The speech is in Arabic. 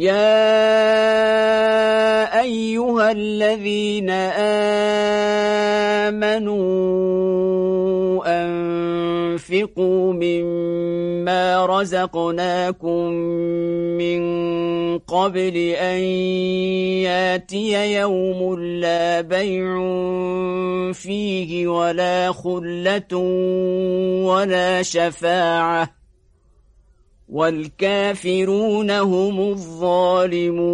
يا أيها الذين آمنوا أنفقوا مما رزقناكم من قبل أن ياتي يوم لا بيع فيه ولا خلة ولا شفاعة والكافرون هم الظالمون